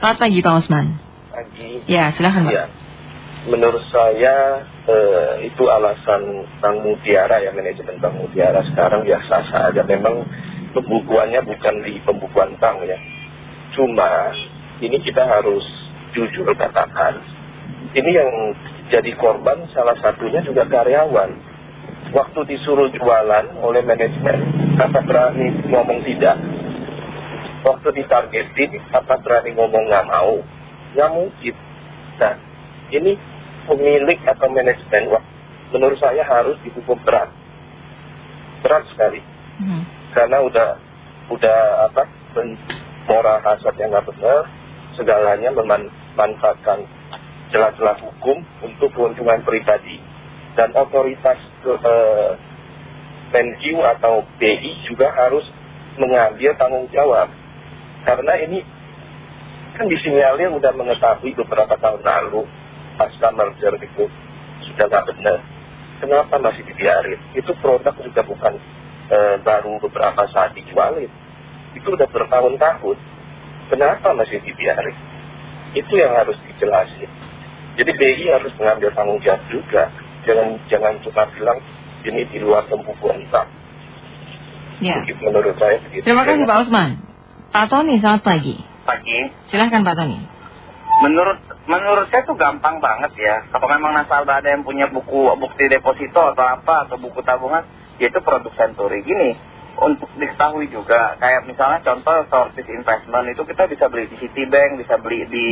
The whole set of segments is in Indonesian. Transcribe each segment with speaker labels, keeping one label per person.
Speaker 1: Selamat pagi Pak Osman.
Speaker 2: Pagi.
Speaker 1: Ya, silahkan Pak.
Speaker 2: Ya. Menurut saya eh, itu alasan Bank Mutiara ya manajemen Bank Mutiara sekarang biasa saja. Memang pembukuannya bukan di pembukuan bank ya. Cuma ini kita harus jujur katakan. Ini yang jadi korban salah satunya juga karyawan. Waktu disuruh jualan oleh manajemen, kata berani ngomong tidak. Waktu ditargetin, kata berani ngomong nggak mau. Nggak mungkin. Nah, ini pemilik atau manajemen, wah, menurut saya harus dihukum berat. Berat sekali.
Speaker 1: Hmm.
Speaker 2: Karena udah, udah apa, moral hasad yang nggak benar, segalanya memanfaatkan celah-celah hukum untuk keuntungan pribadi. Dan otoritas eh, Menq atau BI juga harus mengambil tanggung jawab. Karena ini kan disinyalir udah mengetahui beberapa tahun lalu pasca merger itu sudah nggak benar. Kenapa masih dibiarin? Itu produk juga bukan eh, baru beberapa saat dijualin. Itu udah bertahun-tahun. Kenapa masih dibiarin? Itu yang harus dijelasin. Jadi BI harus mengambil tanggung jawab juga. Jangan jangan cuma bilang ini di luar pembukuan bank.
Speaker 1: Ya.
Speaker 2: Menurut saya begitu.
Speaker 1: Terima kasih Pak Osman. Pak Tony, selamat pagi.
Speaker 3: pagi.
Speaker 1: Silahkan Pak Tony.
Speaker 3: Menurut menurut saya tuh gampang banget ya. Kalau memang nasabah ada yang punya buku bukti deposito atau apa atau buku tabungan, ya itu produk Century. Gini, untuk diketahui juga, kayak misalnya contoh Sortis Investment itu kita bisa beli di Citibank, bisa beli di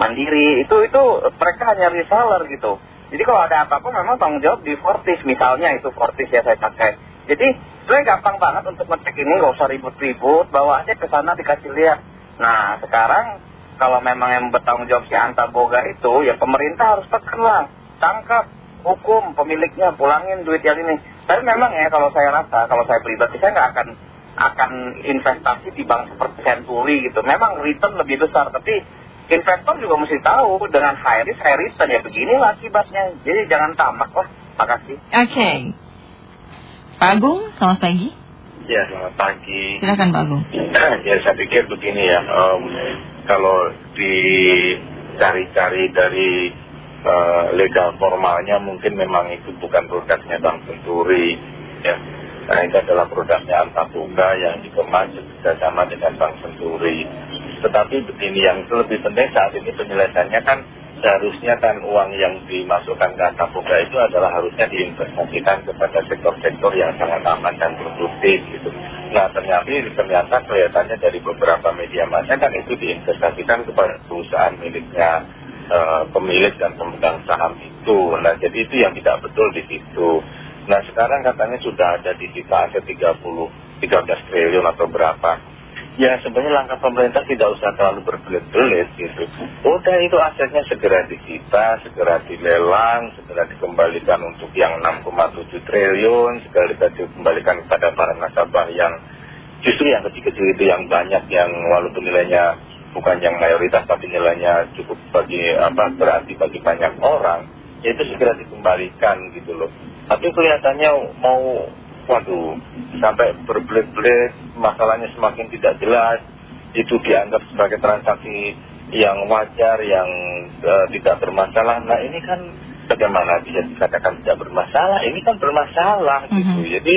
Speaker 3: Mandiri. Itu itu mereka hanya reseller gitu. Jadi kalau ada apa-apa memang tanggung jawab di Fortis misalnya itu Fortis ya saya pakai. Jadi sebenarnya gampang banget untuk ngecek ini nggak usah ribut-ribut, bawa aja ke sana dikasih lihat. Nah sekarang kalau memang yang bertanggung jawab si Anta Boga itu ya pemerintah harus tekan lah, tangkap, hukum pemiliknya, pulangin duit yang ini. Tapi memang ya kalau saya rasa, kalau saya pribadi saya nggak akan akan investasi di bank seperti Century gitu. Memang return lebih besar, tapi investor juga mesti tahu dengan high risk high return ya beginilah akibatnya. Jadi jangan tamak lah. Makasih.
Speaker 1: Oke. Pak Agung, selamat pagi.
Speaker 2: Ya, selamat pagi.
Speaker 1: Silahkan Pak Agung.
Speaker 2: ya, saya pikir begini ya. kalau dicari-cari dari eh, legal formalnya mungkin memang itu bukan produknya Bank Senturi. Ya. Nah, itu adalah produknya Antaboga yang dikemas bekerjasama dengan Bank Senturi. Tetapi begini, yang lebih penting saat ini penyelesaiannya kan seharusnya kan uang yang dimasukkan ke Antaboga itu adalah harusnya diinvestasikan kepada sektor-sektor yang sangat aman dan produktif gitu. Nah ternyata, ternyata kelihatannya dari beberapa media massa kan itu diinvestasikan kepada perusahaan miliknya eh, pemilik dan pemegang saham itu. Nah jadi itu yang tidak betul di situ. Nah sekarang katanya sudah ada di kita aset 30, 13 triliun atau berapa. Ya sebenarnya langkah pemerintah tidak usah terlalu berbelit-belit gitu. Udah itu asetnya segera disita, segera dilelang, segera dikembalikan untuk yang 6,7 triliun, segera dikembalikan kepada para nasabah yang justru yang kecil-kecil itu yang banyak yang walaupun nilainya bukan yang mayoritas tapi nilainya cukup bagi apa berarti bagi banyak orang, ya itu segera dikembalikan gitu loh. Tapi kelihatannya mau waduh sampai berbelit-belit masalahnya semakin tidak jelas itu dianggap sebagai transaksi yang wajar yang eh, tidak bermasalah. Nah ini kan bagaimana bisa dikatakan tidak bermasalah? Ini kan bermasalah gitu. Jadi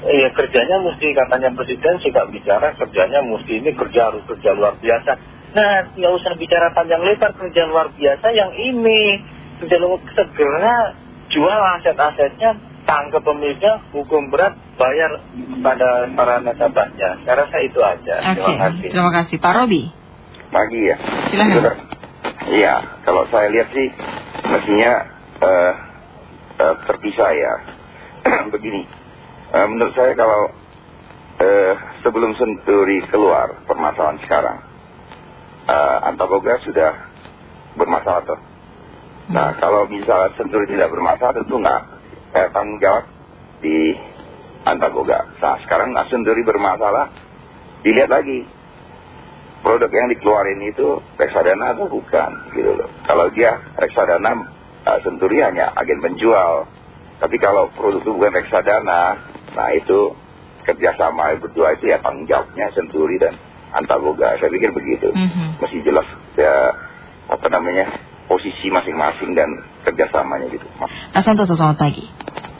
Speaker 2: ya kerjanya mesti katanya presiden suka bicara kerjanya mesti ini kerja harus kerja luar biasa. Nah nggak usah bicara panjang lebar kerja luar biasa yang ini. Kerja luar segera jual aset-asetnya tangkap pemiliknya, hukum berat, bayar pada para nasabahnya. Saya rasa itu aja.
Speaker 1: Oke.
Speaker 2: Terima kasih.
Speaker 1: Terima kasih Pak Robi.
Speaker 3: Pagi ya.
Speaker 1: Silahkan.
Speaker 3: Iya, kalau saya lihat sih mestinya eh, eh, terpisah ya. Begini, eh, menurut saya kalau eh, sebelum Senturi keluar permasalahan sekarang, eh, Antaboga sudah bermasalah tuh. Nah, kalau misalnya Senturi tidak bermasalah tentu nggak eh, tanggung jawab di Antaboga. Nah, sekarang Senturi bermasalah, dilihat lagi produk yang dikeluarin itu reksadana atau bukan gitu loh. Kalau dia reksadana uh, Senturi hanya agen penjual. Tapi kalau produk itu bukan reksadana, nah itu kerjasama berdua itu ya tanggung jawabnya Senturi dan Antaboga. Saya pikir begitu.
Speaker 1: Mhm.
Speaker 3: Masih jelas ya apa namanya posisi masing-masing dan kerjasamanya gitu.
Speaker 1: Pak Santoso, selamat pagi.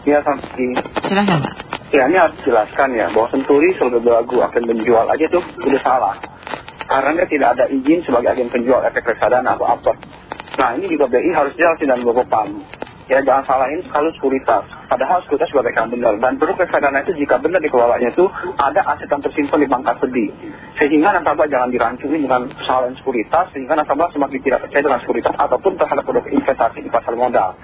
Speaker 4: Ya, selamat pagi.
Speaker 1: Silahkan Pak.
Speaker 4: Ya, ini harus jelaskan ya, bahwa Senturi sebagai lagu agen penjual aja tuh udah salah. Karena dia tidak ada izin sebagai agen penjual efek reksadana atau apa. Nah, ini juga BI harus jelasin dan Bapam. Ya, jangan salahin kalau sekuritas. Padahal juga yang benar. Dan produk reksadana itu jika benar dikelolanya itu ada aset yang tersimpan di bank kastedi. Sehingga nasabah jangan dirancuni dengan kesalahan sekuritas, sehingga nasabah semakin tidak percaya dengan sekuritas ataupun terhadap produk investasi di pasar modal.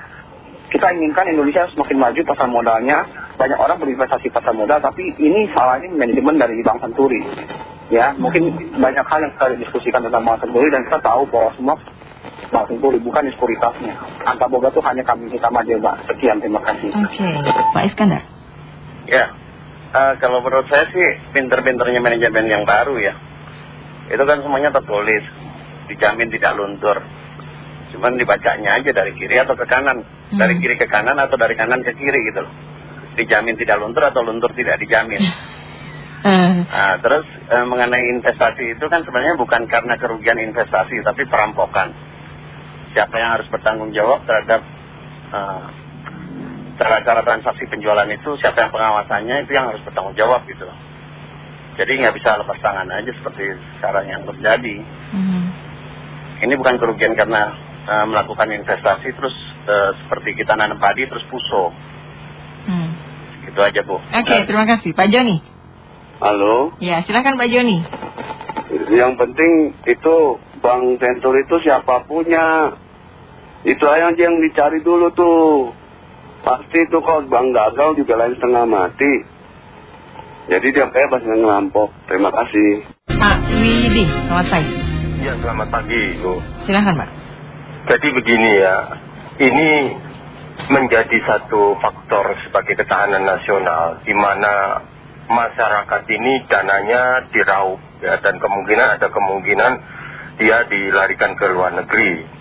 Speaker 4: Kita inginkan Indonesia semakin maju pasar modalnya, banyak orang berinvestasi pasar modal, tapi ini salahnya manajemen dari Bank Senturi. Ya, mungkin banyak hal yang kita diskusikan tentang Bank Senturi dan kita tahu bahwa semua Bank Senturi bukan sekuritasnya. Angka boga itu hanya kami kita aja, Mbak. Sekian, terima kasih.
Speaker 1: Oke, Pak Iskandar.
Speaker 3: Ya, eh, kalau menurut saya sih pinter-pinternya manajemen yang baru ya. Itu kan semuanya tertulis, dijamin tidak luntur. Cuman dibacanya aja dari kiri atau ke kanan.
Speaker 1: Hmm.
Speaker 3: Dari kiri ke kanan atau dari kanan ke kiri gitu loh. Dijamin tidak luntur atau luntur tidak dijamin.
Speaker 1: Eh,
Speaker 3: Nah, terus eh, mengenai investasi itu kan sebenarnya bukan karena kerugian investasi, tapi perampokan. Siapa yang harus bertanggung jawab terhadap eh, cara-cara transaksi penjualan itu, siapa yang pengawasannya itu yang harus bertanggung jawab gitu. Jadi nggak bisa lepas tangan aja seperti sekarang yang terjadi.
Speaker 1: mhm.
Speaker 3: Ini bukan kerugian karena eh, melakukan investasi terus eh, seperti kita nanam padi terus puso.
Speaker 1: Hmm.
Speaker 3: Gitu aja Bu.
Speaker 1: Oke, terima kasih. Pak Joni.
Speaker 5: Halo,
Speaker 1: Ya, silakan Pak Joni.
Speaker 5: yang penting itu Bank Sentur itu siapa punya. Itu aja yang dicari dulu tuh. Pasti itu kalau bank gagal juga lain setengah mati. Jadi dia bebas dengan ngelampok. Terima kasih.
Speaker 1: Pak Widi, selamat pagi.
Speaker 6: Ya, selamat pagi, Bu.
Speaker 1: Silahkan Pak.
Speaker 6: Jadi begini ya, ini menjadi satu faktor sebagai ketahanan nasional di mana masyarakat ini dananya diraup ya dan kemungkinan ada kemungkinan dia dilarikan ke luar negeri.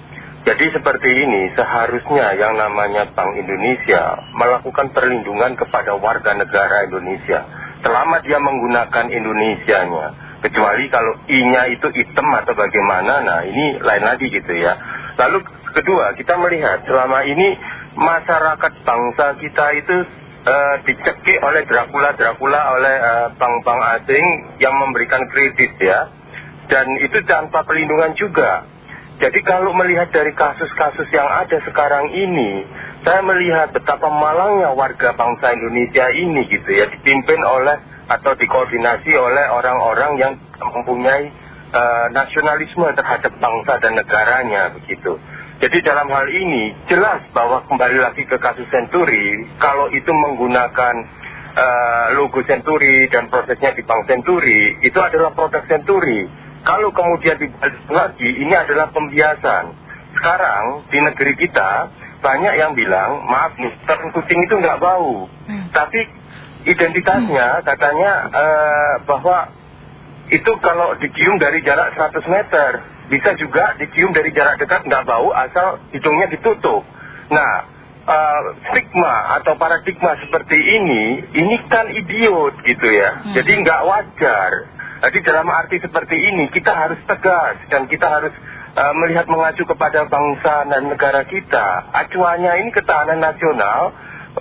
Speaker 6: Jadi seperti ini seharusnya yang namanya Bank Indonesia melakukan perlindungan kepada warga negara Indonesia selama dia menggunakan Indonesianya. Kecuali kalau I-nya itu hitam atau bagaimana, nah ini lain lagi gitu ya. Lalu kedua, kita melihat selama ini masyarakat bangsa kita itu eh, dicekik oleh Dracula-Dracula oleh eh, bank-bank asing yang memberikan kredit ya. Dan itu tanpa perlindungan juga. Jadi kalau melihat dari kasus-kasus yang ada sekarang ini, saya melihat betapa malangnya warga bangsa Indonesia ini gitu ya, dipimpin oleh atau dikoordinasi oleh orang-orang yang mempunyai eh, nasionalisme terhadap bangsa dan negaranya begitu. Jadi dalam hal ini jelas bahwa kembali lagi ke kasus Senturi, kalau itu menggunakan eh, logo Senturi dan prosesnya di Bank Senturi, itu adalah produk Senturi. Kalau kemudian dibalik lagi, ini adalah pembiasan. Sekarang di negeri kita banyak yang bilang, maaf nih, terang kucing itu nggak bau.
Speaker 1: Hmm.
Speaker 6: Tapi identitasnya katanya eh, bahwa itu kalau dicium dari jarak 100 meter, bisa juga dicium dari jarak dekat nggak bau asal hidungnya ditutup. Nah, eh, stigma atau paradigma seperti ini, ini kan idiot gitu ya.
Speaker 1: Hmm.
Speaker 6: Jadi nggak wajar. Jadi dalam arti seperti ini kita harus tegas dan kita harus eh, melihat mengacu kepada bangsa dan negara kita. Acuannya ini ketahanan nasional,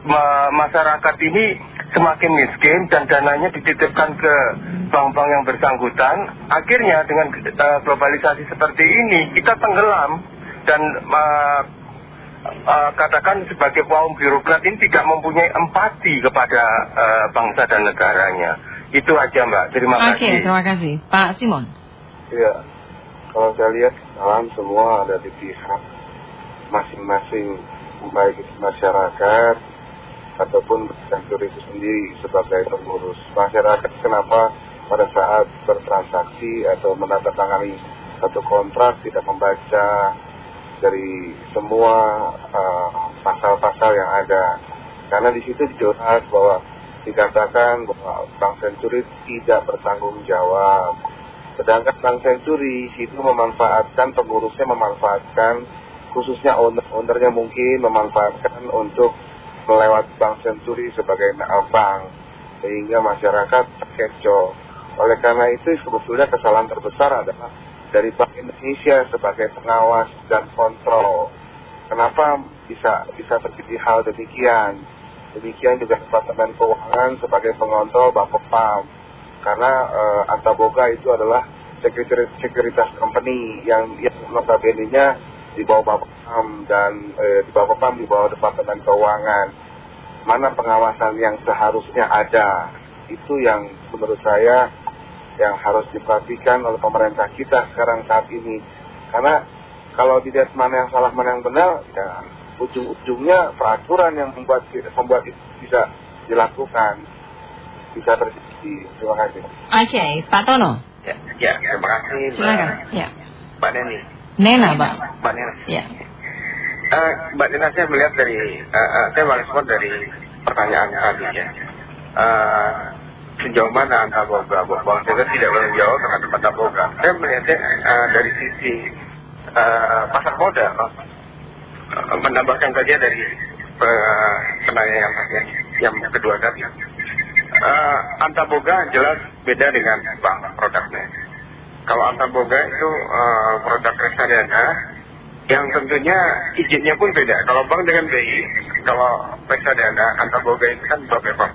Speaker 6: ma- masyarakat ini semakin miskin dan dananya dititipkan ke bank-bank yang bersangkutan. Akhirnya dengan eh, globalisasi seperti ini kita tenggelam dan eh, katakan sebagai kaum birokrat ini tidak mempunyai empati kepada bangsa dan negaranya. Itu aja Mbak, terima
Speaker 1: Oke,
Speaker 6: kasih.
Speaker 1: terima kasih. Pak Simon.
Speaker 5: Iya, kalau saya lihat salam semua ada di pihak masing-masing baik itu masyarakat ataupun sentur itu sendiri sebagai pengurus masyarakat kenapa pada saat bertransaksi atau menandatangani satu kontrak tidak membaca dari semua eh, pasal-pasal yang ada karena di situ jelas bahwa dikatakan bahwa Bank Senturi tidak bertanggung jawab sedangkan Bank Senturi itu memanfaatkan pengurusnya memanfaatkan khususnya owner ownernya mungkin memanfaatkan untuk melewat Bank Senturi sebagai bank sehingga masyarakat terkecoh
Speaker 7: Oleh karena itu sebetulnya kesalahan terbesar adalah dari Bank Indonesia sebagai pengawas dan kontrol. Kenapa bisa bisa terjadi hal demikian? Demikian juga Departemen Keuangan sebagai pengontrol Bapepam. Karena eh, Antaboga itu adalah sekuritas, sekuritas company yang, yang notabene-nya di bawah dan eh, di Bapepam di bawah Departemen Keuangan. Mana pengawasan yang seharusnya ada? Itu yang menurut saya yang harus diperhatikan oleh pemerintah kita sekarang saat ini. Karena kalau dilihat mana yang salah, mana yang benar, ya ujung-ujungnya peraturan yang membuat, membuat itu bisa dilakukan, bisa terjadi. Terima kasih.
Speaker 1: Oke, Pak Tono.
Speaker 8: Ya, ya terima kasih
Speaker 1: Silakan. Ya.
Speaker 8: Mbak Neni.
Speaker 1: Nena, Pak.
Speaker 8: Mbak Nena.
Speaker 1: Ya.
Speaker 8: Eh, Mbak Nena saya melihat dari, eh, eh, saya merespon dari pertanyaan tadi ya. Eh, sejauh mana Anta Boga, bahwa saya tidak menjawab terhadap Anta Boga. Saya melihatnya eh, dari sisi eh, pasar modal, menambahkan saja dari eh, penanya yang, yang, yang kedua tadi. Eh, Anta Boga jelas beda dengan bank produknya. Kalau Anta Boga itu eh, produk reksadana yang tentunya izinnya pun beda. Kalau bank dengan BI, kalau reksadana Anta Boga itu kan Bapepam.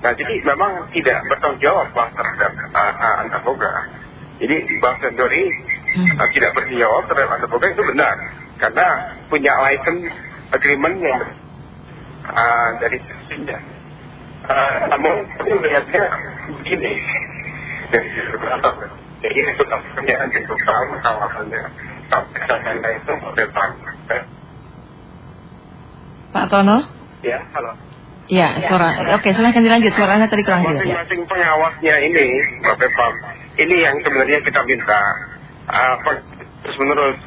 Speaker 8: Nah jadi memang tidak bertanggung jawab bank terhadap uh, uh, Anta Boga. Jadi Bank Senturi uh, tidak bertanggung jawab terhadap Anta Boga itu benar. Karena punya license agreement yang uh, dari sisinya. Uh, namun saya melihatnya begini. Dari sisi berapa? Jadi itu pekerjaan cukup tahu kawasannya. Sampai sana itu Bapepam.
Speaker 1: Pak Tono.
Speaker 8: Ya, halo.
Speaker 1: Ya, suara. Oke, silahkan dilanjut. Suaranya tadi kurang jelas. Ya.
Speaker 8: Masing-masing pengawasnya ini, Pak Bepam, ini yang sebenarnya kita minta. Uh, terus menerus,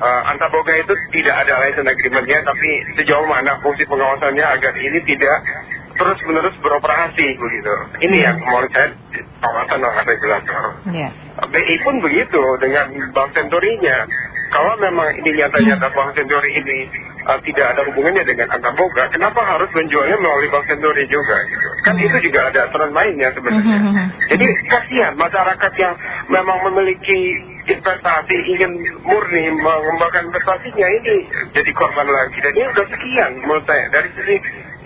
Speaker 8: uh, Antaboga itu tidak ada license agreement-nya, tapi sejauh mana fungsi pengawasannya agar ini tidak terus menerus beroperasi begitu. Ini yang mau saya yang saya jelaskan.
Speaker 1: Ya.
Speaker 8: BI pun begitu dengan Bank Senturinya. Kalau memang ini nyata-nyata Bank Senturi ini uh, tidak ada hubungannya dengan Antaboga, kenapa harus menjualnya melalui Bank Senturi juga? Gitu? Kan itu juga ada aturan mainnya sebenarnya. Jadi kasihan masyarakat yang memang memiliki investasi ingin murni mengembangkan investasinya ini jadi korban lagi. Dan ini udah sekian menurut saya dari sisi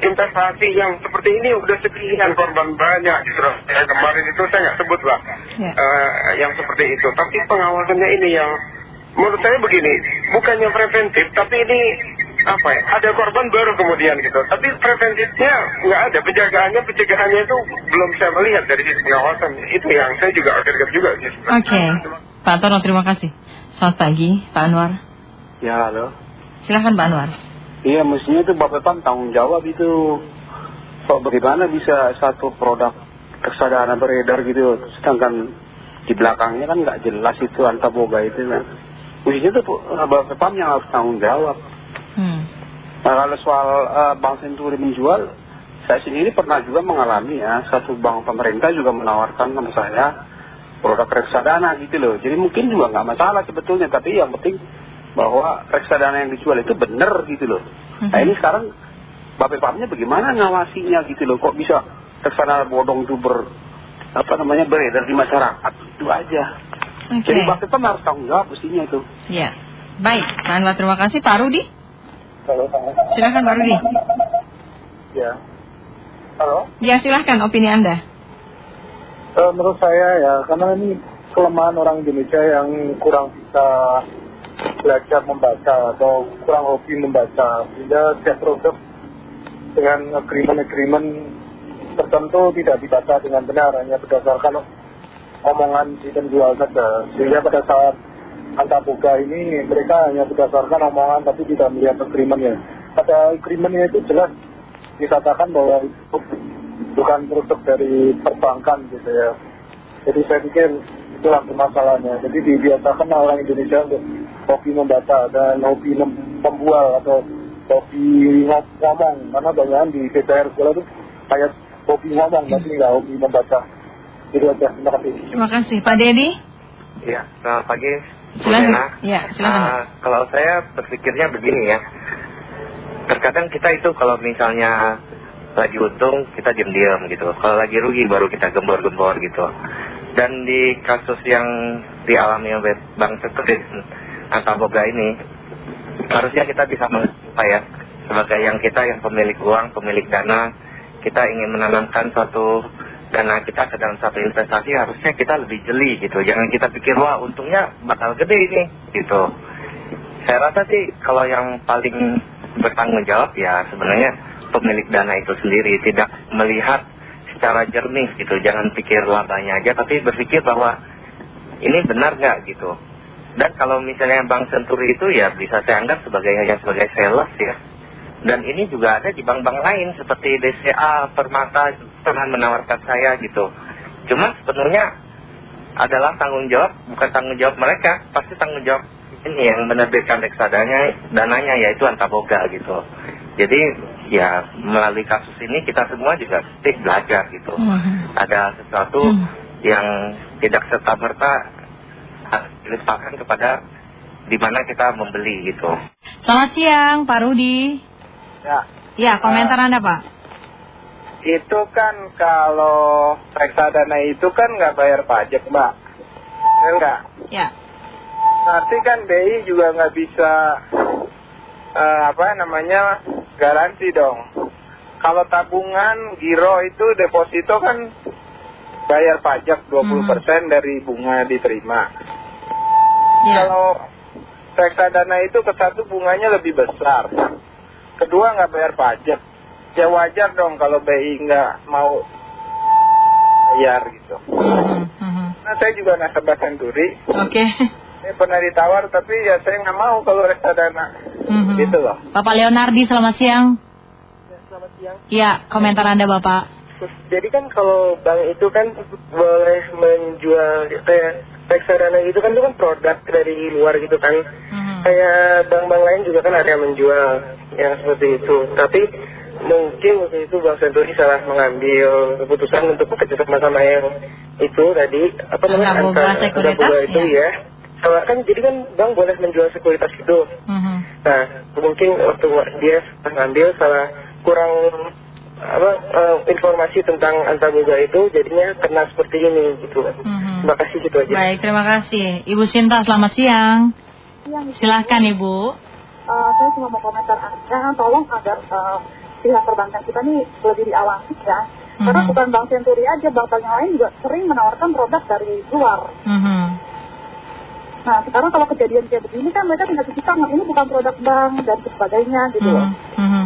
Speaker 8: investasi yang seperti ini udah sekian korban banyak gitu. Ya, kemarin itu saya nggak sebut lah
Speaker 1: Ya.
Speaker 8: eh, yang seperti itu. Tapi pengawasannya ini yang menurut saya begini, bukannya preventif, tapi ini apa ya? Ada korban baru kemudian gitu. Tapi preventifnya nggak ada, penjagaannya pencegahannya itu belum saya melihat dari sisi pengawasan. Itu yang saya juga agak juga sih.
Speaker 1: Oke. Pak Tono, terima kasih. Selamat pagi, Pak Anwar.
Speaker 9: Ya halo.
Speaker 1: Silahkan Pak Anwar.
Speaker 9: Iya mestinya itu Bapak Pam tanggung jawab itu. So, bagaimana bisa satu produk reksadana beredar gitu, sedangkan di belakangnya kan nggak jelas itu antaboga itu kan. Mestinya itu Bapak Pam yang harus tanggung jawab.
Speaker 1: Hmm.
Speaker 9: Nah kalau soal eh, Bank Senturi menjual, saya sendiri pernah juga mengalami ya, satu bank pemerintah juga menawarkan sama saya produk reksadana gitu loh. Jadi mungkin juga nggak masalah sebetulnya, tapi yang penting bahwa reksadana yang dijual itu benar gitu loh. Nah ini sekarang Bapepamnya bagaimana ngawasinya gitu loh, kok bisa reksadana bodong itu ber, apa namanya beredar di masyarakat, itu aja.
Speaker 1: Oke.
Speaker 9: Jadi Bapepam harus tanggung jawab mestinya itu.
Speaker 1: Ya. Baik, Pak Anwar terima kasih. Pak Rudi.
Speaker 7: Halo,
Speaker 1: Silahkan Pak Rudi.
Speaker 7: ya. Halo.
Speaker 1: Ya, silahkan opini Anda.
Speaker 7: Eh, menurut saya ya, karena ini kelemahan orang Indonesia yang kurang bisa belajar membaca atau kurang hobi membaca. Sehingga setiap produk dengan agreement-agreement tertentu tidak dibaca dengan benar, hanya berdasarkan omongan si penjual saja. Sehingga pada saat Antaboga ini mereka hanya berdasarkan omongan tapi tidak melihat agreementnya. Pada agreementnya itu jelas dikatakan bahwa itu bukan produk dari perbankan gitu ya. Jadi saya pikir itulah permasalahannya. Jadi dibiasakan orang Indonesia untuk hobi membaca dan hobi mem- membual atau hobi ngom- ngomong. Karena banyak di DPR sekolah itu kayak hobi ngomong tapi nggak hobi membaca. Itu aja. Terima kasih.
Speaker 1: Terima kasih. Pak Dedi.
Speaker 8: Ya, selamat pagi.
Speaker 1: Silakan. Ya, silakan.
Speaker 8: Ah, kalau saya berpikirnya begini ya. Terkadang kita itu kalau misalnya lagi untung kita diam-diam gitu. Kalau lagi rugi baru kita gembor-gembor gitu.
Speaker 10: Dan di kasus yang dialami oleh Bang Setrin Antaboga ini, harusnya kita bisa apa ya, sebagai yang kita yang pemilik uang, pemilik dana, kita ingin menanamkan suatu dana kita dalam satu investasi harusnya kita lebih jeli gitu. Jangan kita pikir wah untungnya bakal gede ini gitu. Saya rasa sih kalau yang paling bertanggung jawab ya sebenarnya pemilik dana itu sendiri. Tidak melihat secara jernih gitu. Jangan pikir labanya aja tapi berpikir bahwa ini benar nggak gitu. Dan kalau misalnya Bank Senturi itu ya bisa saya anggap sebagai hanya sebagai sales ya. Dan ini juga ada di bank-bank lain seperti DCA, Permata pernah menawarkan saya gitu. Cuma sebenarnya adalah tanggung jawab, bukan tanggung jawab mereka, pasti tanggung jawab ini yang menerbitkan reksadanya, dananya yaitu Antaboga gitu. Jadi ya melalui kasus ini kita semua juga pasti belajar gitu.
Speaker 11: Hmm.
Speaker 10: Ada sesuatu
Speaker 11: Hmm.
Speaker 10: yang tidak serta-merta harus diletakkan kepada di mana kita membeli gitu.
Speaker 11: Selamat siang Pak Rudi.
Speaker 12: Ya,
Speaker 11: Ya, komentar Anda Pak.
Speaker 12: Itu kan kalau reksadana itu kan nggak bayar pajak, Mbak. Ya enggak?
Speaker 11: Ya.
Speaker 12: Nanti kan BI juga nggak bisa eh, apa namanya garansi dong. Kalau tabungan giro itu deposito kan bayar pajak 20% dari bunga diterima.
Speaker 11: Ya.
Speaker 12: Kalau reksadana itu ke satu bunganya lebih besar. Kedua nggak bayar pajak. Ya wajar dong kalau BI nggak mau bayar gitu.
Speaker 11: Mhm, mhm.
Speaker 12: Nah saya juga nasabah Senturi.
Speaker 11: Oke.
Speaker 12: Ini pernah ditawar tapi ya saya nggak mau kalau reksadana.
Speaker 11: Mhm.
Speaker 12: Gitu loh.
Speaker 11: Bapak Leonardi, selamat siang.
Speaker 13: Selamat siang.
Speaker 11: Ya, komentar Anda Bapak.
Speaker 13: Jadi kan kalau bank itu kan boleh menjual kayak reksadana gitu kan itu kan produk dari luar gitu kan.
Speaker 11: Mhm.
Speaker 13: Kayak bank-bank lain juga kan ada yang menjual yang seperti itu. Tapi mungkin waktu itu Bank Senturi salah mengambil keputusan untuk bekerja sama sama yang itu tadi apa namanya
Speaker 11: Antaboga
Speaker 13: Anta-
Speaker 11: Sekuritas,
Speaker 13: itu
Speaker 11: ya.
Speaker 13: ya. Sama kan jadi kan bank boleh menjual sekuritas itu.
Speaker 11: Mhm.
Speaker 13: Nah, mungkin waktu dia mengambil salah kurang apa eh, informasi tentang antaboga itu jadinya kena seperti ini gitu.
Speaker 11: Mhm.
Speaker 13: Terima kasih gitu aja.
Speaker 11: Baik, terima kasih. Ibu Sinta, selamat siang. Silahkan Ibu.
Speaker 14: Eh, saya cuma mau komentar aja, tolong agar eh, pihak perbankan kita nih lebih diawasi ya. Karena
Speaker 11: Mhm.
Speaker 14: bukan Bank Senturi aja, bank-bank yang lain juga sering menawarkan produk dari luar.
Speaker 11: Mhm.
Speaker 14: Nah, sekarang kalau kejadian kayak begini kan mereka tinggal cuci tangan, ini bukan produk bank dan sebagainya gitu loh.
Speaker 11: Mhm. Mhm.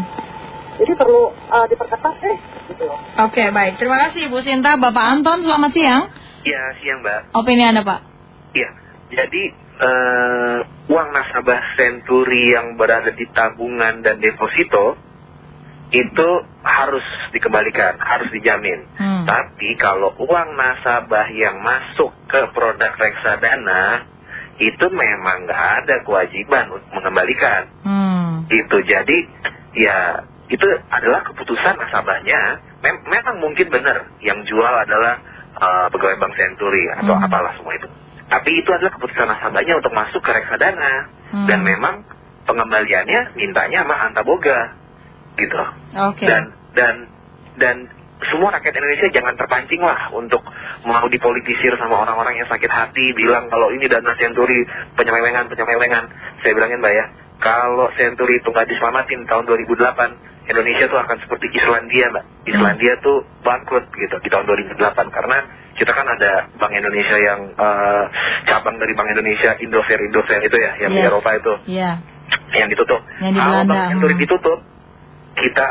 Speaker 14: Jadi perlu eh, diperketat deh gitu loh.
Speaker 11: Oke, baik. Terima kasih Ibu Sinta. Bapak Anton, selamat siang.
Speaker 10: Ya siang mbak.
Speaker 11: Opini Anda Pak.
Speaker 10: Iya, jadi eh, uang nasabah Senturi yang berada di tabungan dan deposito itu harus dikembalikan, harus dijamin.
Speaker 11: Hmm.
Speaker 10: Tapi kalau uang nasabah yang masuk ke produk reksadana itu memang nggak ada kewajiban untuk mengembalikan.
Speaker 11: Hmm.
Speaker 10: Itu jadi ya itu adalah keputusan nasabahnya. Mem- memang mungkin benar yang jual adalah eh, pegawai bank Senturi atau
Speaker 11: Hmm.
Speaker 10: apalah semua itu. Tapi itu adalah keputusan nasabahnya untuk masuk ke reksadana
Speaker 11: Hmm.
Speaker 10: dan memang pengembaliannya mintanya sama Antaboga gitu.
Speaker 11: Oke.
Speaker 10: Dan dan dan semua rakyat Indonesia jangan terpancing lah untuk mau dipolitisir sama orang-orang yang sakit hati bilang kalau ini dana Senturi penyelewengan penyelewengan. Saya bilangin mbak ya, kalau Senturi itu nggak diselamatin tahun 2008 Indonesia tuh akan seperti Islandia mbak. Islandia tuh bangkrut gitu di tahun 2008 karena kita kan ada Bank Indonesia yang eh, cabang dari Bank Indonesia Indofair Indofair itu ya yang di
Speaker 11: Yes.
Speaker 10: Eropa itu
Speaker 11: Iya.
Speaker 10: yang ditutup.
Speaker 11: Yang di
Speaker 10: Kalau
Speaker 11: Belanda,
Speaker 10: Bank Senturi
Speaker 11: hmm.
Speaker 10: ditutup, kita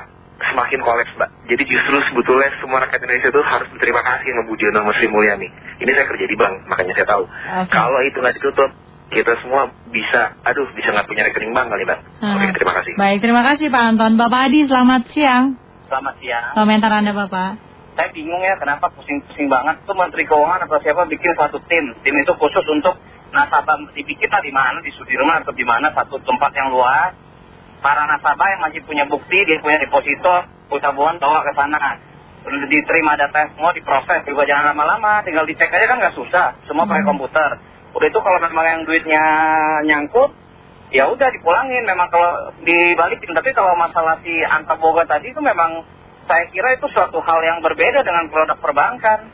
Speaker 10: semakin kolaps, Mbak. Jadi justru sebetulnya semua rakyat Indonesia itu harus berterima kasih sama Bu Diana Sri Mulyani. Ini saya kerja di bank, makanya saya tahu.
Speaker 11: Oke.
Speaker 10: Kalau itu nggak ditutup, kita semua bisa, aduh, bisa nggak punya rekening bank kali, Mbak. Oke,
Speaker 11: Hmm.
Speaker 10: terima kasih.
Speaker 11: Baik, terima kasih Pak Anton. Bapak Adi, selamat siang.
Speaker 15: Selamat siang.
Speaker 11: Komentar Anda Bapak.
Speaker 15: Saya bingung ya kenapa pusing-pusing banget tuh Menteri Keuangan atau siapa bikin satu tim. Tim itu khusus untuk nasabah dibikin lah di mana di Sudirman atau di mana satu tempat yang luas. Para nasabah yang masih punya bukti, dia punya deposito, tabungan bawa ke sana. Diterima data semua diproses juga jangan lama-lama, tinggal dicek aja kan nggak susah, semua pakai
Speaker 11: Hmm.
Speaker 15: komputer. Udah itu kalau memang yang duitnya nyangkut, ya udah dipulangin memang kalau dibalikin. Tapi kalau masalah si angka boga tadi itu memang saya kira itu suatu hal yang berbeda dengan produk perbankan.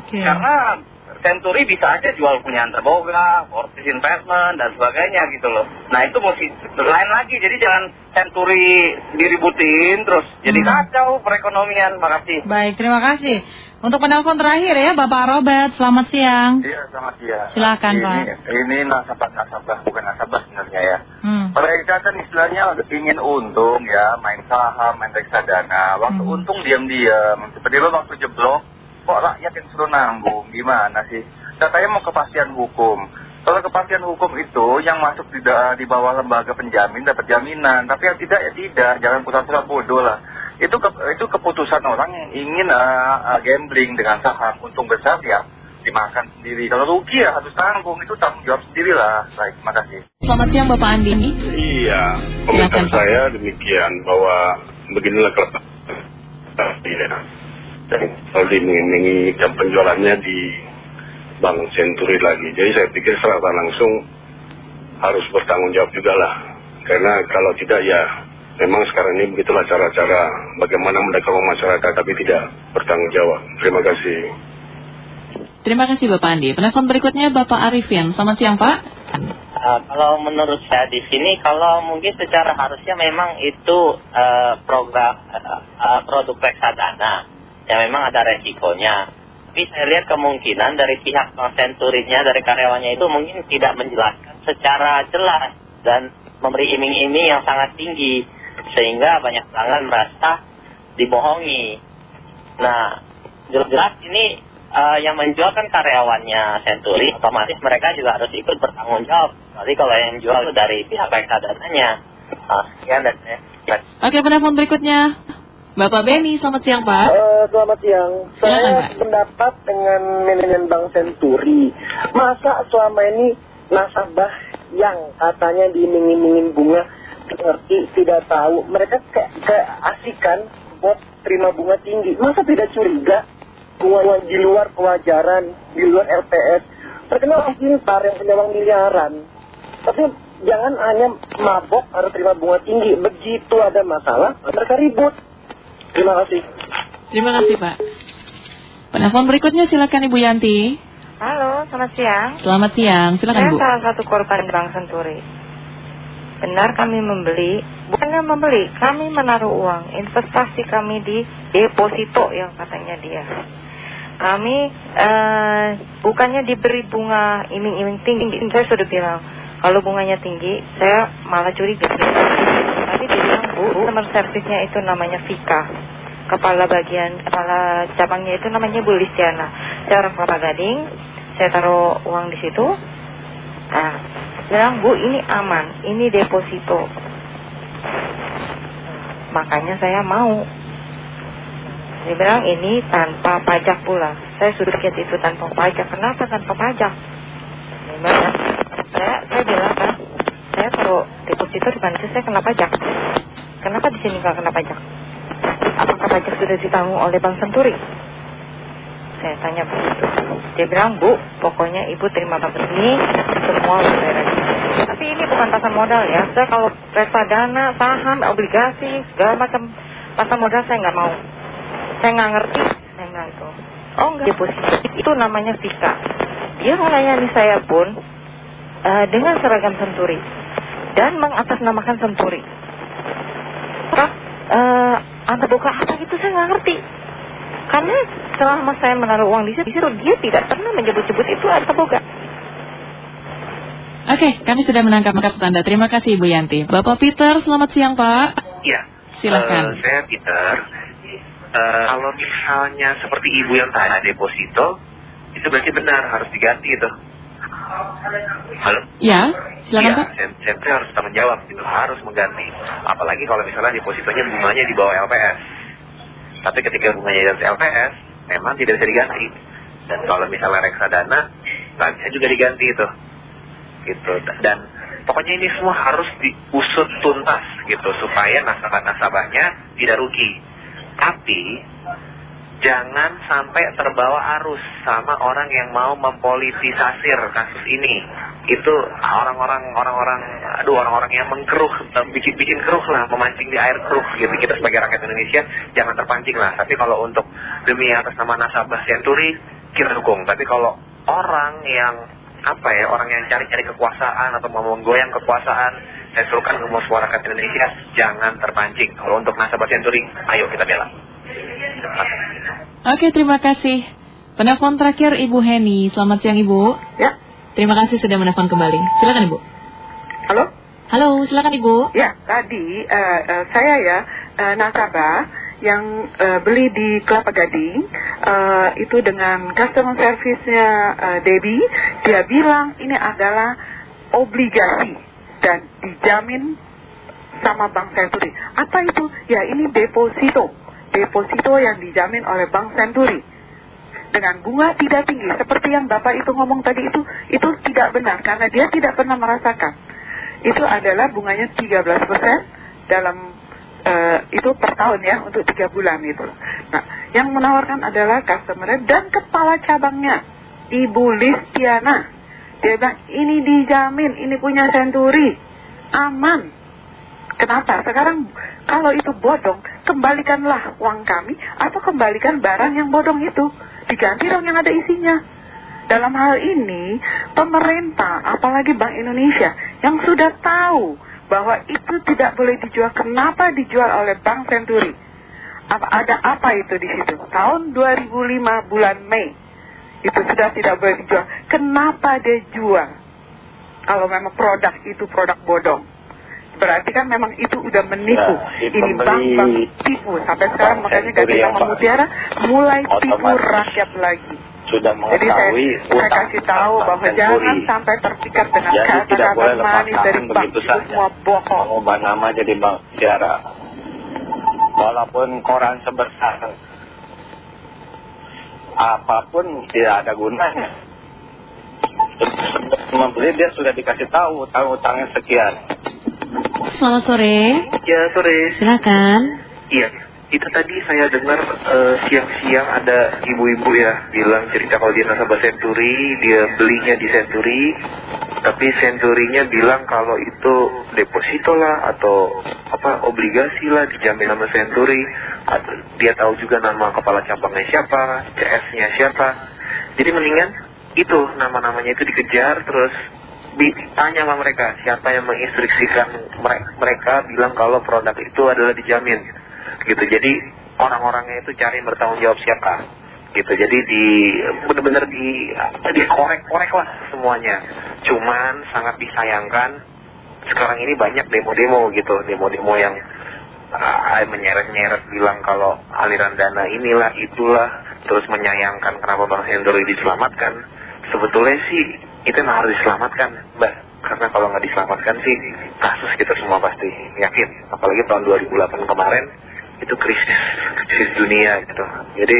Speaker 11: Oke.
Speaker 15: Karena Century bisa aja jual punya Terboga, Fortis Investment, dan sebagainya gitu loh. Nah itu mesti lain lagi, jadi jangan Century diributin terus. Jadi
Speaker 1: Hmm.
Speaker 15: kacau perekonomian, makasih.
Speaker 1: Baik, terima kasih. Untuk penelpon terakhir ya, Bapak Robert, selamat siang.
Speaker 16: Iya, selamat siang.
Speaker 1: Silakan,
Speaker 16: ini,
Speaker 1: Pak.
Speaker 16: Ini nasabah-nasabah, bukan nasabah sebenarnya ya.
Speaker 1: Hmm.
Speaker 16: Mereka kan istilahnya ingin untung ya, main saham, main reksadana. Waktu
Speaker 1: Hmm.
Speaker 16: untung diam-diam. Tiba-tiba waktu jeblok, kok rakyat yang suruh nanggung? Gimana sih? Katanya mau kepastian hukum. Kalau kepastian hukum itu yang masuk di, di bawah lembaga penjamin dapat jaminan. Tapi yang tidak ya tidak. Jangan pura-pura bodoh lah. Itu ke- itu keputusan orang yang ingin uh, uh, gambling dengan saham. Untung besar ya dimakan sendiri. Kalau rugi ya harus tanggung. Itu tanggung jawab sendiri lah. Baik, terima kasih.
Speaker 1: Selamat siang Bapak Andi.
Speaker 17: Iya, komentar saya demikian bahwa beginilah kalau iya. Dan kalau diiming-imingi jam penjualannya di Bank Senturi lagi. Jadi saya pikir secara langsung harus bertanggung jawab juga lah. Karena kalau tidak ya memang sekarang ini begitulah cara-cara bagaimana mendekati masyarakat tapi tidak bertanggung jawab. Terima kasih.
Speaker 1: Terima kasih Bapak Andi. Penelpon berikutnya Bapak Arifin. Selamat siang Pak.
Speaker 18: Uh, kalau menurut saya di sini, kalau mungkin secara harusnya memang itu uh, program uh, uh, produk reksadana yang memang ada resikonya. Tapi saya lihat kemungkinan dari pihak Senturinya, dari karyawannya itu mungkin tidak menjelaskan secara jelas dan memberi iming-iming yang sangat tinggi sehingga banyak pelanggan merasa dibohongi. Nah, jelas-jelas ini uh, yang menjual kan karyawannya Century, otomatis mereka juga harus ikut bertanggung jawab. Nanti kalau yang jual itu dari pihak reksadananya. Uh, sekian dan.
Speaker 1: Oke penelpon berikutnya Bapak Beni. Selamat siang Pak.
Speaker 19: Eh, selamat siang.
Speaker 1: Silakan,
Speaker 19: Saya
Speaker 1: Pak.
Speaker 19: pendapat dengan manajemen Bank Senturi. Masa selama ini nasabah yang katanya diiming-imingin bunga ngerti tidak tahu mereka kayak keasikan buat terima bunga tinggi. Masa tidak curiga bunga di luar kewajaran, di luar LPS. Terkenal orang pintar yang punya uang miliaran. Tapi jangan hanya mabok harus terima bunga tinggi. Begitu ada masalah, mereka ribut. Terima kasih.
Speaker 1: Terima kasih Pak. Penelpon berikutnya silakan Ibu Yanti.
Speaker 20: Halo, selamat siang.
Speaker 1: Selamat siang. Silakan
Speaker 20: Saya
Speaker 1: Bu.
Speaker 20: salah satu korban Bank Senturi. Benar kami membeli, bukannya membeli, kami menaruh uang, investasi kami di deposito yang katanya dia. Kami eh, bukannya diberi bunga iming-iming tinggi, saya sudah bilang kalau bunganya tinggi, saya malah curiga. Tapi dia bilang bu, teman servisnya itu namanya Vika. Kepala bagian, kepala cabangnya itu namanya Bu Listiana. Saya orang Kelapa Gading, saya taruh uang di situ. Nah, bilang bu ini aman, ini deposito. Makanya saya mau. Dia bilang ini tanpa pajak pula. Saya sudah lihat itu tanpa pajak. Kenapa tanpa pajak? Dia bilang, saya, saya bilang kan, saya taruh deposito di mana saya kena pajak. Kenapa di sini nggak kena pajak? Apakah pajak sudah ditanggung oleh Bank Senturi? Saya tanya begitu. Dia bilang, Bu, pokoknya Ibu terima kabar ini, semua beres. Tapi ini bukan pasar modal ya. Saya kalau reksadana, saham, obligasi, segala macam pasar modal saya nggak mau. Saya nggak ngerti. Saya nggak itu. Oh enggak, deposito. Itu namanya Vika. Dia melayani saya pun eh, dengan seragam Senturi. Dan mengatasnamakan Senturi. Kak, eh, anda buka apa gitu saya nggak ngerti. Karena selama saya menaruh uang di situ, di situ dia tidak pernah menyebut-sebut itu ada boga.
Speaker 1: Oke, kami sudah menangkap maksud Anda. Terima kasih Ibu Yanti. Bapak Peter, selamat siang Pak.
Speaker 10: Iya.
Speaker 1: Silakan.
Speaker 10: Eh, saya Peter. Eh, kalau misalnya seperti ibu yang tanya deposito, itu berarti benar harus diganti itu. Halo?
Speaker 1: Ya, silakan
Speaker 10: Iya,
Speaker 1: Pak.
Speaker 10: sen- sentri harus tanggung jawab gitu, harus mengganti. Apalagi kalau misalnya depositonya bunganya di bawah LPS. Tapi ketika bunganya di atas LPS, memang tidak bisa diganti. Dan kalau misalnya reksadana, nggak bisa juga diganti itu. Gitu. Dan pokoknya ini semua harus diusut tuntas gitu, supaya nasabah-nasabahnya tidak rugi. Tapi jangan sampai terbawa arus sama orang yang mau mempolitisasir kasus ini. Itu orang-orang orang-orang aduh orang-orang yang mengkeruh bikin-bikin keruh lah, memancing di air keruh gitu. Kita sebagai rakyat Indonesia jangan terpancing lah. Tapi kalau untuk demi atas nama nasabah Senturi kita dukung. Tapi kalau orang yang apa ya orang yang cari-cari kekuasaan atau mau menggoyang kekuasaan saya serukan ke masyarakat Indonesia jangan terpancing kalau untuk nasabah Century ayo kita bela
Speaker 1: Oke, terima kasih. Penelpon terakhir Ibu Heni. Selamat siang Ibu.
Speaker 21: Ya.
Speaker 1: Terima kasih sudah menelpon kembali. Silakan Ibu.
Speaker 21: Halo?
Speaker 1: Halo, silakan Ibu.
Speaker 21: Ya, tadi eh, eh, saya ya eh, nasabah yang eh, beli di Kelapa Gading eh, itu dengan customer service-nya eh, Debbie, dia bilang ini adalah obligasi dan dijamin sama Bank Century. Apa itu? Ya ini deposito. Deposito yang dijamin oleh Bank Century. Dengan bunga tidak tinggi. Seperti yang Bapak itu ngomong tadi itu, itu tidak benar. Karena dia tidak pernah merasakan. Itu adalah bunganya 13% dalam eh, itu per tahun ya untuk tiga bulan itu. Nah, yang menawarkan adalah customer dan kepala cabangnya, Ibu Listiana. Dia bilang ini dijamin, ini punya Century, aman. Kenapa? Sekarang kalau itu bodong, kembalikanlah uang kami atau kembalikan barang yang bodong itu. Diganti dong yang ada isinya. Dalam hal ini, pemerintah, apalagi Bank Indonesia, yang sudah tahu bahwa itu tidak boleh dijual. Kenapa dijual oleh Bank Century? Apa, ada apa itu di situ? Tahun 2005 bulan Mei, itu sudah tidak boleh dijual. Kenapa dia jual? Kalau memang produk itu produk bodong. Berarti kan memang itu udah menipu.
Speaker 2: Nah, si
Speaker 21: Ini
Speaker 2: pembeli
Speaker 21: bank-bank tipu. Sampai sekarang
Speaker 2: Bank
Speaker 21: makanya
Speaker 2: Century
Speaker 21: Gajah
Speaker 2: yang
Speaker 21: sama Mutiara mulai tipu rakyat lagi.
Speaker 2: sudah
Speaker 21: Jadi saya, saya kasih tahu
Speaker 2: Bank
Speaker 21: bahwa jangan sampai terpikat dengan kata-kata
Speaker 2: boleh lepas
Speaker 21: manis dari bank. Itu
Speaker 2: saja.
Speaker 21: semua bohong.
Speaker 2: Mengubah nama jadi Bank Tiara. Walaupun koran sebesar apa pun tidak ada gunanya. Membeli dia sudah dikasih tahu utang-utangnya sekian.
Speaker 1: Selamat sore.
Speaker 10: ya sore
Speaker 1: Silakan.
Speaker 10: Iya, itu tadi saya dengar eh, siang-siang ada ibu-ibu ya bilang cerita kalau dia nasabah Century, dia belinya di Century, tapi Century-nya bilang kalau itu deposito lah atau apa obligasi lah dijamin sama Century, dia tahu juga nama kepala cabangnya siapa, CS-nya siapa. Jadi mendingan itu nama-namanya itu dikejar terus ditanya sama mereka siapa yang menginstruksikan mere- mereka bilang kalau produk itu adalah dijamin gitu. Jadi orang-orangnya itu cari bertanggung jawab siapa gitu. Jadi di benar-benar di dikorek-korek lah semuanya. Cuman sangat disayangkan sekarang ini banyak demo-demo gitu. Demo-demo yang ah, menyeret-nyeret bilang kalau aliran dana inilah itulah. Terus menyayangkan kenapa Bang Hendro diselamatkan. Sebetulnya sih itu memang harus diselamatkan mbak. Karena kalau nggak diselamatkan sih kasus kita semua pasti yakin. Apalagi tahun 2008 kemarin itu krisis krisis dunia gitu. Jadi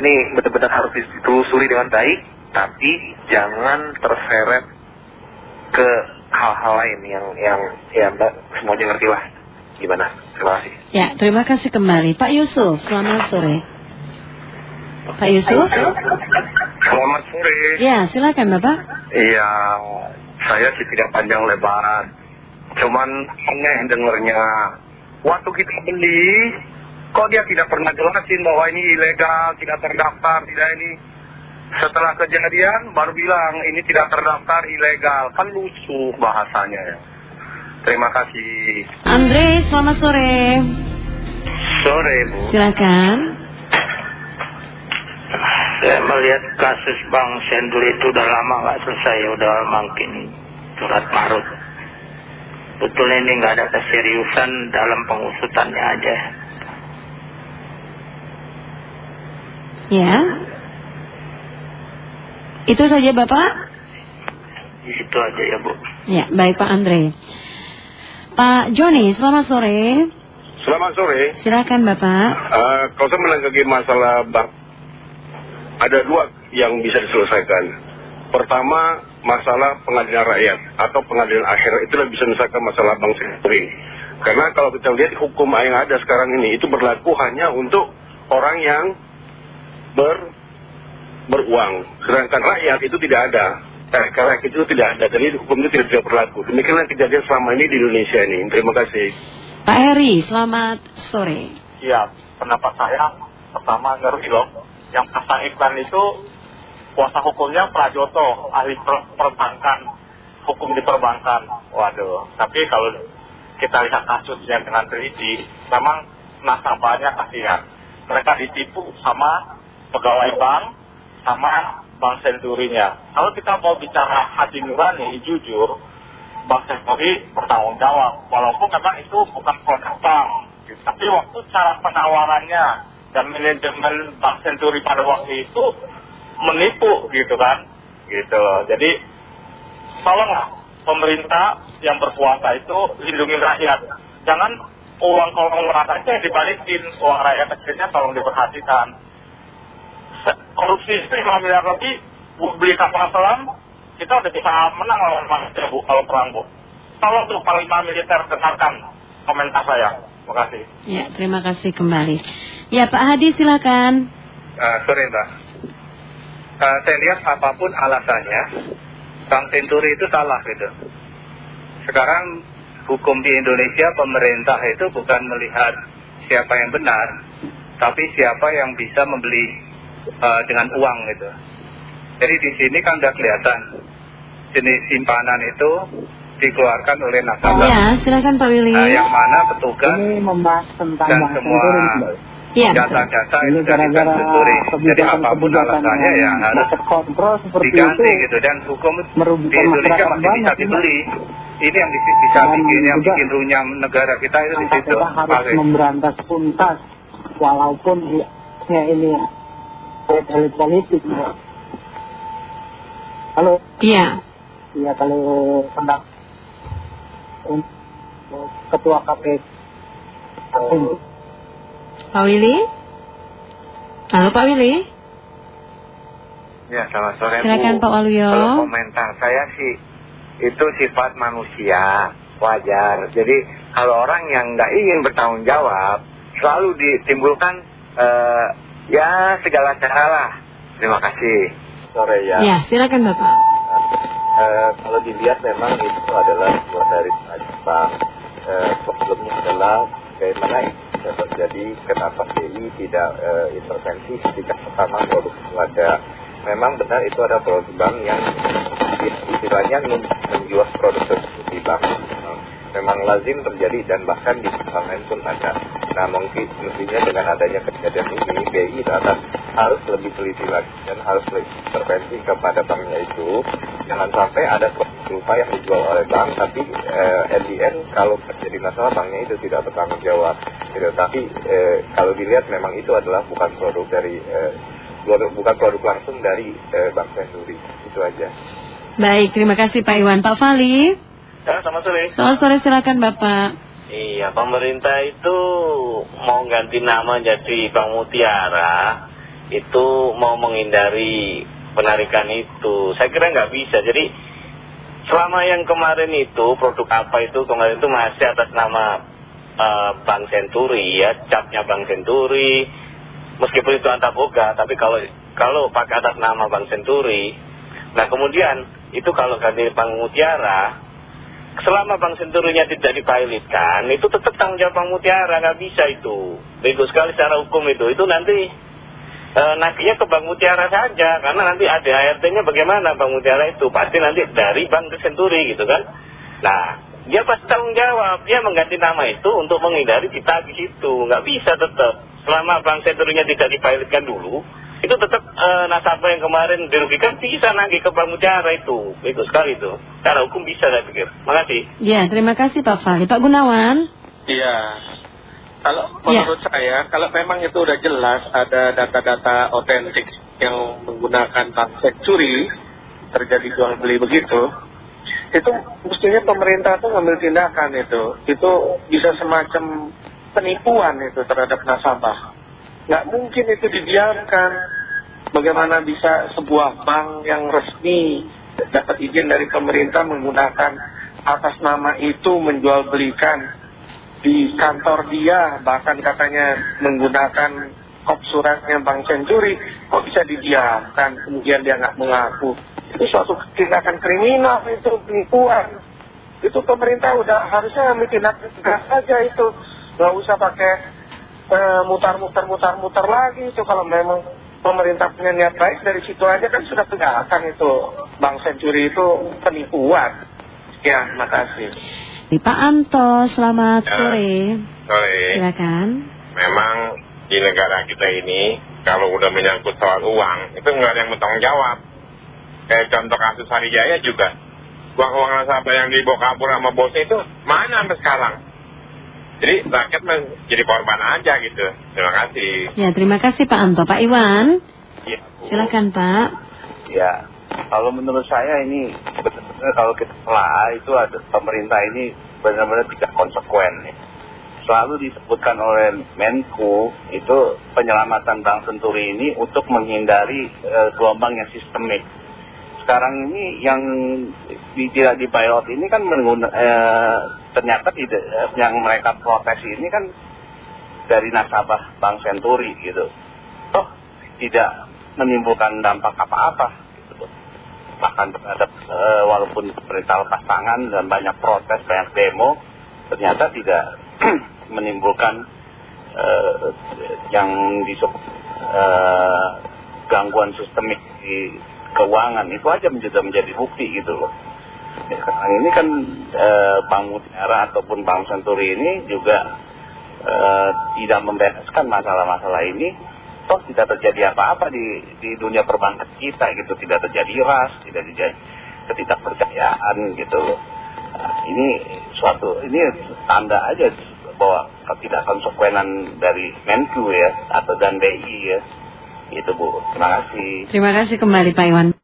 Speaker 10: ini benar-benar harus ditelusuri dengan baik tapi jangan terseret ke hal-hal lain yang yang ya mbak semuanya ngerti lah. Gimana? Terima kasih.
Speaker 1: Ya, terima kasih kembali. Pak Yusuf, selamat sore. Pak Yusuf?
Speaker 17: Selamat sore.
Speaker 1: Ya, silakan Bapak.
Speaker 17: Iya, saya sih tidak panjang lebar. Cuman aneh dengernya. Waktu kita beli, kok dia tidak pernah jelasin bahwa ini ilegal, tidak terdaftar, tidak ini. Setelah kejadian baru bilang ini tidak terdaftar ilegal. Kan lucu bahasanya ya. Terima kasih.
Speaker 1: Andre, selamat sore.
Speaker 17: Sore Bu.
Speaker 1: Silakan.
Speaker 22: Saya melihat kasus Bang Sendul itu udah lama nggak selesai, udah makin surat marut. Betul ini nggak ada keseriusan dalam pengusutannya aja.
Speaker 1: Ya. Itu saja Bapak?
Speaker 22: Itu aja ya Bu.
Speaker 1: Ya, baik Pak Andre. Pak Joni, selamat sore.
Speaker 17: Selamat sore.
Speaker 1: Silakan Bapak.
Speaker 17: Eh, kalau saya menanggapi masalah bank, ada dua yang bisa diselesaikan. Pertama, masalah pengadilan rakyat atau pengadilan akhirat itu bisa menyelesaikan masalah bank sendiri. Karena kalau kita lihat hukum yang ada sekarang ini itu berlaku hanya untuk orang yang ber beruang. Sedangkan rakyat itu tidak ada. Eh, rakyat itu tidak ada. Jadi hukum itu tidak, tidak berlaku. Demikianlah kejadian selama ini di Indonesia ini. Terima kasih.
Speaker 1: Pak Heri, selamat sore.
Speaker 2: Ya, pendapat saya pertama ngerti loh. Yang pasang iklan itu
Speaker 23: kuasa hukumnya Prajoto, ahli per- perbankan, hukum di perbankan. Waduh, tapi kalau kita lihat kasusnya dengan teliti, memang nasabahnya kasihan. Mereka ditipu sama pegawai bank, sama bank senturinya. Kalau kita mau bicara hati nurani, jujur, bank senturi bertanggung jawab. Walaupun memang itu bukan produk bank. Tapi waktu cara penawarannya dan manajemen bank senturi pada waktu itu menipu gitu kan. Gitu. Jadi tolonglah pemerintah yang berkuasa itu lindungi rakyat. Jangan uang yang dibalikin, uang rakyat kecilnya tolong diperhatikan. Korupsi itu 5 miliar lebih, beli kapal selam, kita udah bisa menang lawan Malaysia bu, kalau perang bu. Tolong tuh Panglima Militer dengarkan komentar saya. Terima kasih.
Speaker 1: Ya, terima kasih kembali. Ya, Pak Hadi silakan.
Speaker 24: Uh, sorry Mbak. Uh, saya lihat apa pun alasannya, Bank Senturi itu salah gitu. Sekarang hukum di Indonesia pemerintah itu bukan melihat siapa yang benar, tapi siapa yang bisa membeli uh, dengan uang gitu. Jadi di sini kan udah kelihatan jenis simpanan itu dikeluarkan oleh nasabah.
Speaker 1: Ya, silakan Pak Willy.
Speaker 24: Nah, yang mana petugas
Speaker 25: Ini membahas tentang
Speaker 24: dan semua.
Speaker 1: Iya,
Speaker 24: data-data itu dari Bank
Speaker 25: gara-gara.
Speaker 24: Jadi apa
Speaker 25: pun
Speaker 24: alasannya ya harus
Speaker 25: market control seperti
Speaker 24: diganti
Speaker 25: itu
Speaker 24: gitu dan hukum di
Speaker 25: merugikan
Speaker 24: Indonesia
Speaker 25: masyarakat
Speaker 24: masih bisa dibeli. Ini yang bisa, bikin yang bikin runyam negara kita itu di situ.
Speaker 25: Harus
Speaker 24: Oke.
Speaker 25: memberantas tuntas walaupun ya ini elit politik Mbak. Halo
Speaker 1: Iya.
Speaker 25: Iya kalau pendak untuk ketua KPK untuk
Speaker 1: Pak Willy? Halo Pak Willy?
Speaker 10: Ya, selamat sore Bu.
Speaker 1: Silakan Pak Waluyo.
Speaker 10: Kalau komentar saya sih itu sifat manusia, wajar. Jadi kalau orang yang nggak ingin bertanggung jawab, selalu ditimbulkan eh, ya segala cara lah. Terima kasih.
Speaker 2: Sore ya.
Speaker 1: Ya, silakan Bapak.
Speaker 2: Eh, kalau dilihat memang itu adalah sebuah dari Jepang. Eh, problemnya adalah bagaimana itu bisa terjadi, kenapa BI tidak eh, intervensi ketika pertama produk itu ada. Memang benar itu ada produk bank yang istilahnya menjual produk tersebut di bank. Memang lazim terjadi dan bahkan di lain pun ada. Nah mungkin mestinya dengan adanya kejadian ini BI akan harus lebih teliti lagi dan harus lebih intervensi kepada banknya itu jangan sampai ada lupa yang dijual oleh bank tapi eh, kalau terjadi masalah banknya itu tidak bertanggung jawab gitu. tapi eh, kalau dilihat memang itu adalah bukan produk dari eh, bukan produk langsung dari eh, bank sendiri itu aja
Speaker 1: Baik, terima kasih Pak Iwan. Pak Fali?
Speaker 26: Ya, selamat sore.
Speaker 1: Selamat sore, silakan Bapak.
Speaker 26: Iya, pemerintah itu mau ganti nama jadi Bank Mutiara, itu mau menghindari penarikan itu. Saya kira nggak bisa. Jadi selama yang kemarin itu produk apa itu kemarin itu masih atas nama eh, Bank Senturi ya, capnya Bank Senturi. Meskipun itu antaboga, tapi kalau kalau pakai atas nama Bank Senturi, nah kemudian itu kalau ganti Bank Mutiara, selama Bank Senturinya tidak dipilotkan, itu tetap tanggung jawab Bank Mutiara, nggak bisa itu. Bego sekali secara hukum itu. Itu nanti e, nagihnya ke Bank Mutiara saja, karena nanti ada ART-nya bagaimana Bank Mutiara itu. Pasti nanti dari Bank Senturi gitu kan. Nah, dia pasti tanggung jawab. Dia mengganti nama itu untuk menghindari ditagih itu. Nggak bisa tetap. Selama Bank Senturinya tidak dipilotkan dulu, itu tetap eh, nasabah yang kemarin dirugikan bisa nagih ke Bank Mutiara itu. Bego sekali itu. Secara hukum bisa saya pikir. Makasih.
Speaker 1: Ya, terima kasih Pak Fali. Pak Gunawan?
Speaker 8: Iya. Kalau menurut saya, kalau memang itu udah jelas ada data-data otentik yang menggunakan bank curi terjadi jual beli begitu, itu mestinya pemerintah tuh ngambil tindakan itu. Itu bisa semacam penipuan itu terhadap nasabah. Nggak mungkin itu dibiarkan. Bagaimana bisa sebuah bank yang resmi dapat izin dari pemerintah menggunakan atas nama itu menjual belikan di kantor dia? Bahkan katanya menggunakan kop suratnya Bank Senturi. Kok bisa didiamkan? Kemudian dia nggak mengaku. Itu suatu tindakan kriminal itu penipuan. Itu pemerintah udah harusnya tindakan tegas saja itu. Nggak usah pakai eh, mutar-mutar mutar-mutar lagi itu kalau memang pemerintah punya niat baik dari situ aja kan sudah kelihatan itu Bank Senturi itu penipuan. Ya, makasih.
Speaker 27: Di Pak Anto, selamat
Speaker 28: Ya.
Speaker 27: sore.
Speaker 28: Sore.
Speaker 27: Silakan.
Speaker 28: Memang di negara kita ini kalau udah menyangkut soal uang itu nggak ada yang bertanggung jawab. Kayak contoh kasus Harijaya juga. Uang-uang nasabah yang dibawa kabur sama bosnya itu mana sampai sekarang? Jadi rakyat mah jadi korban aja gitu. Terima kasih.
Speaker 27: Ya, terima kasih Pak Anto. Pak Iwan,
Speaker 3: Iya.
Speaker 27: silakan Pak.
Speaker 3: Ya, kalau menurut saya ini benar-benar kalau kita telah itu ada pemerintah ini benar-benar tidak konsekuen. nih. Selalu disebutkan oleh Menku itu penyelamatan Bank Senturi ini untuk menghindari eh, gelombang yang sistemik. Sekarang ini yang tidak di buyout ini kan eh, ternyata tidak, eh, yang mereka protes ini kan dari nasabah Bank Senturi gitu. Toh tidak menimbulkan dampak apa-apa gitu. bahkan terhadap eh, walaupun pemerintah lepas tangan dan banyak protes banyak demo ternyata tidak menimbulkan yang disebut gangguan sistemik di keuangan. Itu aja juga menjadi bukti gitu loh. Ya, sekarang ini kan eh, Bank Mutiara ataupun Bank Senturi ini juga eh, tidak membereskan masalah-masalah ini. Toh tidak terjadi apa-apa di di dunia perbankan kita gitu. Tidak terjadi ras tidak terjadi ketidakpercayaan gitu loh. Nah, ini suatu ini tanda aja bahwa ketidakkonsekuenan dari Menku ya atau dan BI ya itu Bu terima kasih
Speaker 27: Terima kasih kembali Pak Iwan.